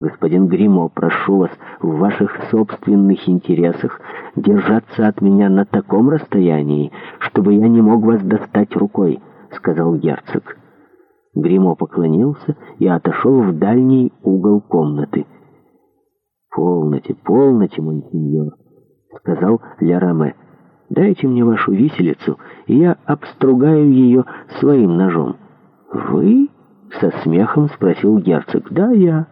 Господин Гримо, прошу вас в ваших собственных интересах держаться от меня на таком расстоянии, чтобы я не мог вас достать рукой, сказал герцог. Гримо поклонился и отошел в дальний угол комнаты. Полноте, полноте, монсеньор, сказал Ляраме. Дайте мне вашу виселицу, и я обстругаю ее своим ножом. Вы? Со смехом спросил герцог. Да, я.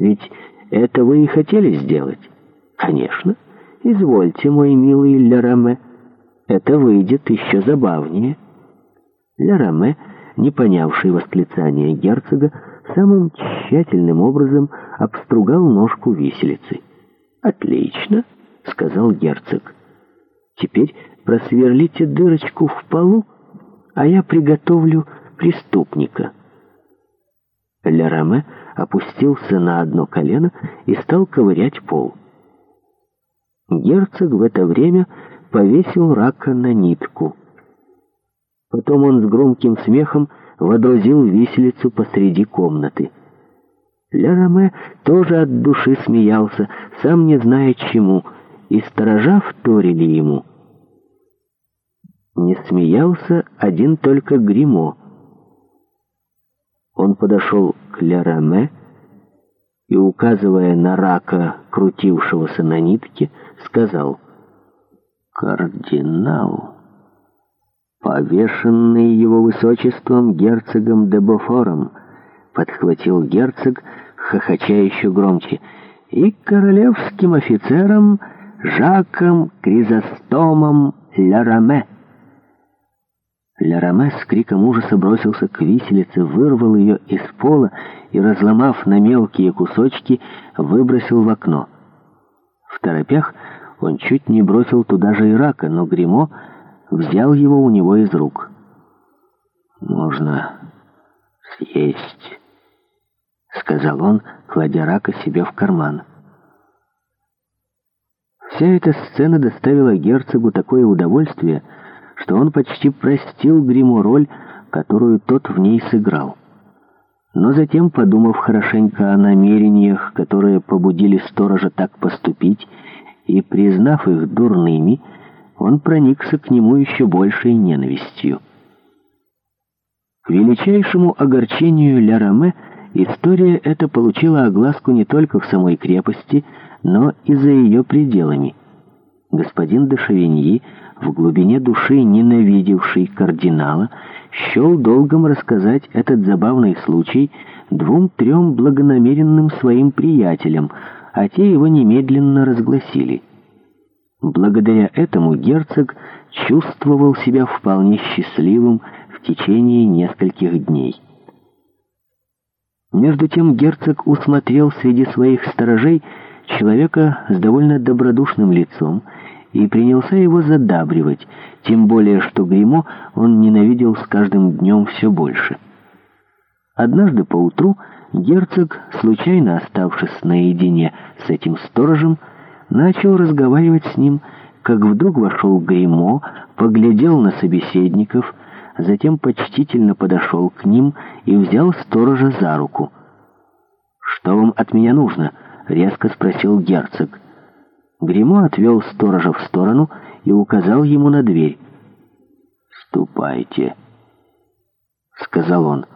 Ведь это вы и хотели сделать? Конечно. Извольте, мой милый Лераме. Это выйдет еще забавнее. Лераме, не понявший восклицания герцога, самым тщательным образом обстругал ножку виселицы. «Отлично», — сказал герцог. «Теперь просверлите дырочку в полу, а я приготовлю преступника». Лераме опустился на одно колено и стал ковырять пол. Герцог в это время повесил рака на нитку. Потом он с громким смехом водрузил виселицу посреди комнаты. Ля-Роме тоже от души смеялся, сам не зная чему, и сторожа вторили ему. Не смеялся один только гримо он подошел к Лераме и, указывая на рака, крутившегося на нитке, сказал «Кардинал, повешенный его высочеством герцогом де Бофором», подхватил герцог, хохоча еще громче, и королевским офицером Жаком Кризостомом Лераме. Ля-Роме с криком ужаса бросился к виселице, вырвал ее из пола и, разломав на мелкие кусочки, выбросил в окно. В торопях он чуть не бросил туда же и рака, но гримо взял его у него из рук. «Можно съесть», — сказал он, кладя рака себе в карман. Вся эта сцена доставила герцогу такое удовольствие, что он почти простил гриму роль, которую тот в ней сыграл. Но затем, подумав хорошенько о намерениях, которые побудили сторожа так поступить, и признав их дурными, он проникся к нему еще большей ненавистью. К величайшему огорчению Ля Роме история эта получила огласку не только в самой крепости, но и за ее пределами – Господин де Шавиньи, в глубине души ненавидевший кардинала, счел долгом рассказать этот забавный случай двум-трем благонамеренным своим приятелям, а те его немедленно разгласили. Благодаря этому герцог чувствовал себя вполне счастливым в течение нескольких дней. Между тем герцог усмотрел среди своих сторожей человека с довольно добродушным лицом и принялся его задабривать, тем более что гримо он ненавидел с каждым днем все больше. Однажды поутру герцог, случайно оставшись наедине с этим сторожем, начал разговаривать с ним, как вдруг вошел гримо, поглядел на собеседников, затем почтительно подошел к ним и взял сторожа за руку. «Что вам от меня нужно?» резко спросил герцог. Гримо отвел сторожа в сторону и указал ему на дверь. «Ступайте», — сказал он.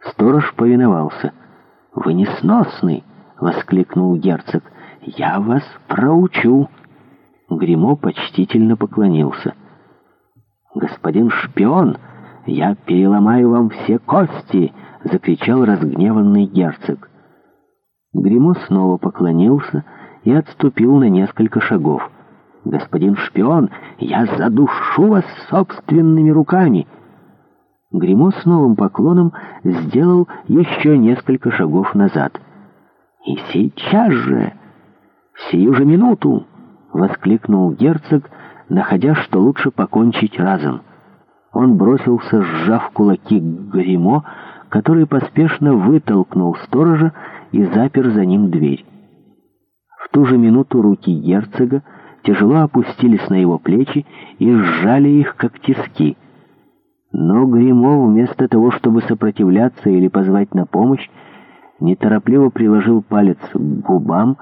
Сторож повиновался. «Вы несносный!» — воскликнул герцог. «Я вас проучу!» Гримо почтительно поклонился. «Господин шпион, я переломаю вам все кости!» — закричал разгневанный герцог. Гремо снова поклонился и отступил на несколько шагов. «Господин шпион, я задушу вас собственными руками!» Гремо с новым поклоном сделал еще несколько шагов назад. «И сейчас же! В сию же минуту!» — воскликнул герцог, находя, что лучше покончить разом. Он бросился, сжав кулаки к Гремо, который поспешно вытолкнул сторожа и запер за ним дверь. В ту же минуту руки герцога тяжело опустились на его плечи и сжали их, как тиски. Но Гримо, вместо того, чтобы сопротивляться или позвать на помощь, неторопливо приложил палец к губам